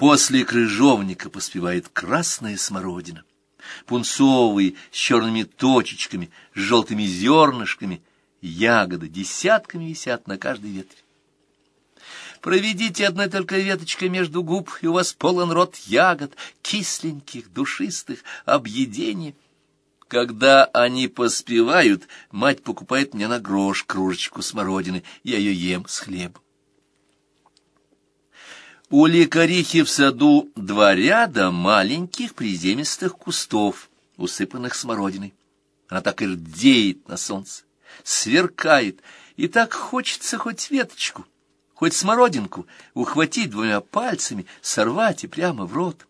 После крыжовника поспевает красная смородина, пунцовые с черными точечками, с желтыми зернышками, ягоды десятками висят на каждой ветви. Проведите одной только веточкой между губ, и у вас полон рот ягод, кисленьких, душистых, объедений. Когда они поспевают, мать покупает мне на грош кружечку смородины, я ее ем с хлебом. У лекарихи в саду два ряда маленьких приземистых кустов, усыпанных смородиной. Она так и рдеет на солнце, сверкает, и так хочется хоть веточку, хоть смородинку ухватить двумя пальцами, сорвать и прямо в рот.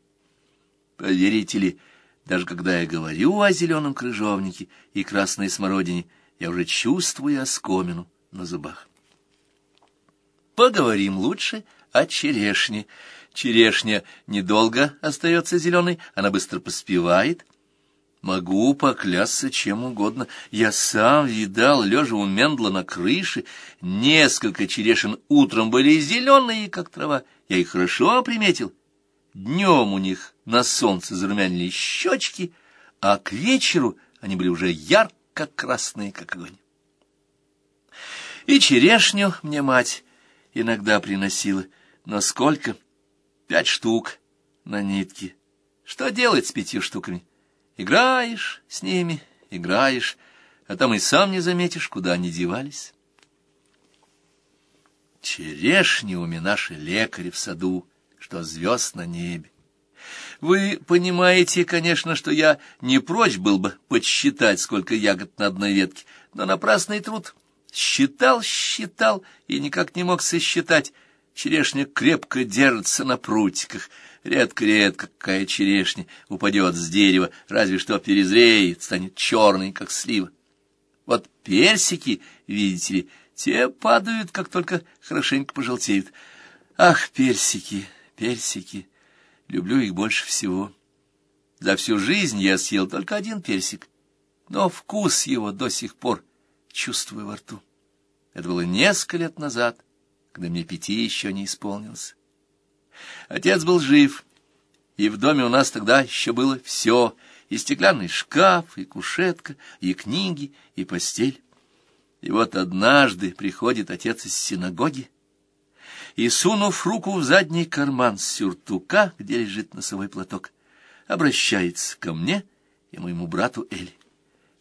Поверите ли, даже когда я говорю о зеленом крыжовнике и красной смородине, я уже чувствую оскомину на зубах. Поговорим лучше о черешне. Черешня недолго остается зеленой, она быстро поспевает. Могу поклясться чем угодно. Я сам видал, лежа у Мендла на крыше, несколько черешин утром были зеленые, как трава. Я их хорошо приметил. Днем у них на солнце зарумянили щечки, а к вечеру они были уже ярко-красные, как огонь. И черешню мне мать иногда приносила. Но сколько? Пять штук на нитке. Что делать с пятью штуками? Играешь с ними, играешь, а там и сам не заметишь, куда они девались. Черешни у меня наши лекари в саду, что звезд на небе. Вы понимаете, конечно, что я не прочь был бы подсчитать, сколько ягод на одной ветке, но напрасный труд. Считал, считал и никак не мог сосчитать. Черешня крепко держится на прутиках. Редко-редко какая черешня упадет с дерева, разве что перезреет, станет черной, как слива. Вот персики, видите ли, те падают, как только хорошенько пожелтеют. Ах, персики, персики, люблю их больше всего. За всю жизнь я съел только один персик, но вкус его до сих пор чувствую во рту. Это было несколько лет назад, когда мне пяти еще не исполнилось. Отец был жив, и в доме у нас тогда еще было все — и стеклянный шкаф, и кушетка, и книги, и постель. И вот однажды приходит отец из синагоги, и, сунув руку в задний карман сюртука, где лежит носовой платок, обращается ко мне и моему брату Эли.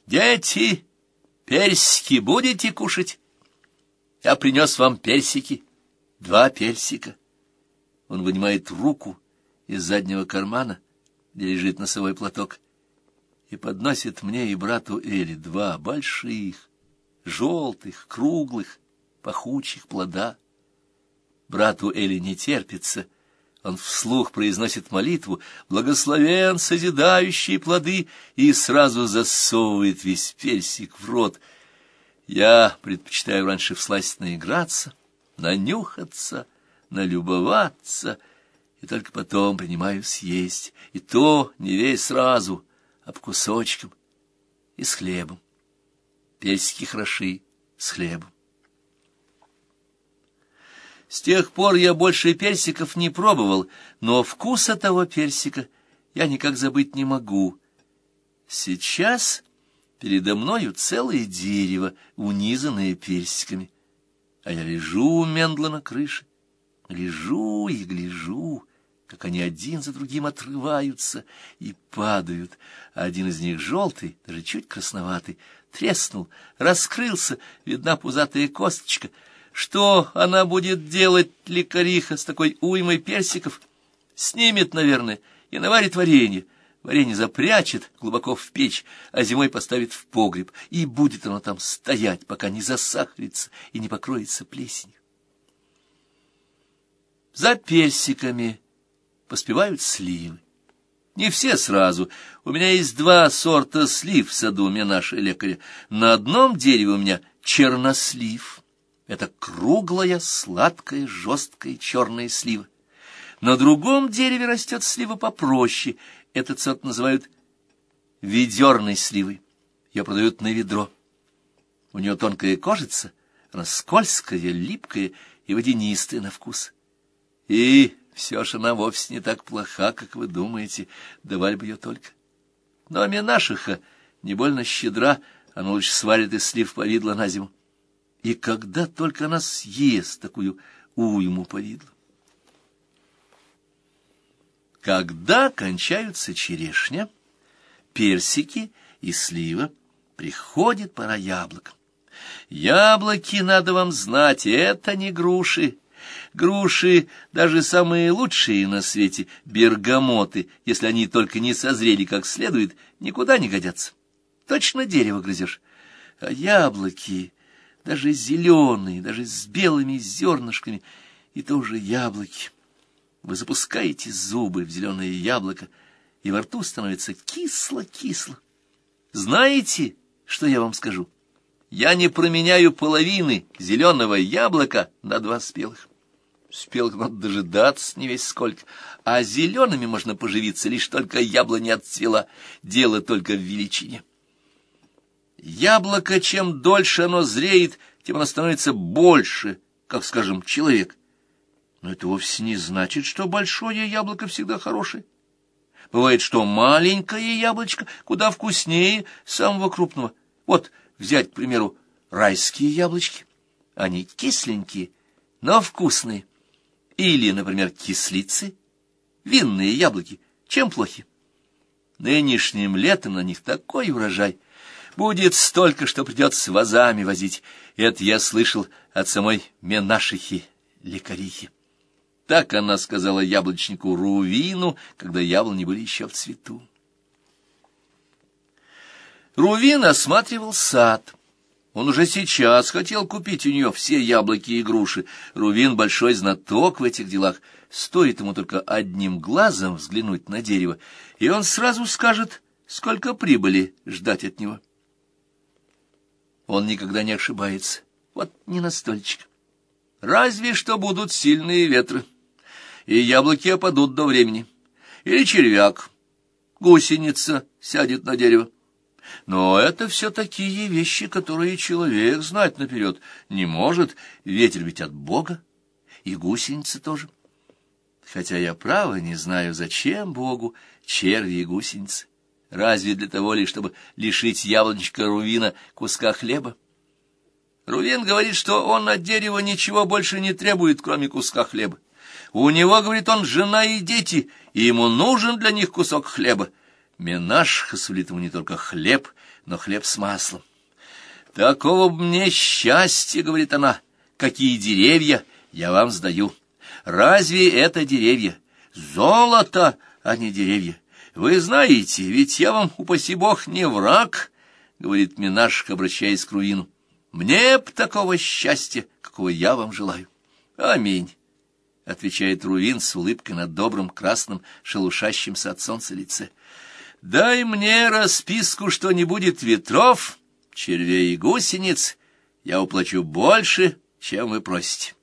«Дети, персики будете кушать? Я принес вам персики, два персика». Он вынимает руку из заднего кармана, где лежит носовой платок, и подносит мне и брату Эли два больших, желтых, круглых, пахучих плода. Брату Эли не терпится. Он вслух произносит молитву «Благословен созидающие плоды» и сразу засовывает весь персик в рот. Я предпочитаю раньше всласть наиграться, нанюхаться, налюбоваться, и только потом принимаю съесть, и то не весь сразу, а по кусочкам и с хлебом. Персики хороши с хлебом. С тех пор я больше персиков не пробовал, но вкуса того персика я никак забыть не могу. Сейчас передо мною целое дерево, унизанное персиками, а я лежу у Мендла на крыше, гляжу и гляжу, как они один за другим отрываются и падают. Один из них желтый, даже чуть красноватый, треснул, раскрылся, видна пузатая косточка — что она будет делать, лекариха, с такой уймой персиков? Снимет, наверное, и наварит варенье. Варенье запрячет глубоко в печь, а зимой поставит в погреб, и будет оно там стоять, пока не засахарится и не покроется плесенью. За персиками поспевают сливы. Не все сразу. У меня есть два сорта слив в саду у меня наши лекаря. На одном дереве у меня чернослив — это круглая, сладкая, жесткая черная слива. На другом дереве растет слива попроще. Этот сорт называют ведерной сливой. Ее продают на ведро. У нее тонкая кожица, она скользкая, липкая и водянистая на вкус. И Все ж она вовсе не так плоха, как вы думаете, давали бы ее только. Но Минашиха не больно щедра, она лучше сварит из слив повидла на зиму. И когда только она съест такую уйму повидла? Когда кончаются черешня, персики и слива, приходит пора яблок. Яблоки, надо вам знать, это не груши. Груши, даже самые лучшие на свете, бергамоты, если они только не созрели как следует, никуда не годятся. Точно дерево грызешь. А яблоки, даже зеленые, даже с белыми зернышками, и тоже яблоки. Вы запускаете зубы в зеленое яблоко, и во рту становится кисло-кисло. Знаете, что я вам скажу? Я не променяю половины зеленого яблока на два спелых. Спелых надо дожидаться не весь сколько, а зелеными можно поживиться, лишь только яблоня отцвела. Дело только в величине. Яблоко, чем дольше оно зреет, тем оно становится больше, как, скажем, человек. Но это вовсе не значит, что большое яблоко всегда хорошее. Бывает, что маленькое яблочко куда вкуснее самого крупного. Вот взять, к примеру, райские яблочки. Они кисленькие, но вкусные. Или, например, кислицы, винные яблоки. Чем плохи? Нынешним летом на них такой урожай. Будет столько, что придется вазами возить. Это я слышал от самой Менашихи, лекарихи. Так она сказала яблочнику Рувину, когда яблони были еще в цвету. Рувин осматривал сад. Он уже сейчас хотел купить у нее все яблоки и груши. Рувин большой знаток в этих делах. Стоит ему только одним глазом взглянуть на дерево, и он сразу скажет, сколько прибыли ждать от него. Он никогда не ошибается. Вот не на стольчик. Разве что будут сильные ветры и яблоки опадут до времени. Или червяк, гусеница сядет на дерево. Но это все такие вещи, которые человек знать наперед не может. Ветер ведь от Бога, и гусеница тоже. Хотя я право не знаю, зачем Богу черви и гусеницы. Разве для того ли, чтобы лишить яблончика Рувина куска хлеба? Рувин говорит, что он от дерева ничего больше не требует, кроме куска хлеба. У него, говорит он, жена и дети, и ему нужен для них кусок хлеба. Менашха сулит ему не только хлеб, но хлеб с маслом. «Такого мне счастья, — говорит она, — какие деревья я вам сдаю. Разве это деревья? Золото, а не деревья. Вы знаете, ведь я вам, упаси бог, не враг, — говорит Минашка, обращаясь к Руину. Мне б такого счастья, какого я вам желаю. Аминь отвечает Рувин с улыбкой на добром красном, шелушащемся от солнца лице. Дай мне расписку, что не будет ветров, червей и гусениц, я уплачу больше, чем вы просите.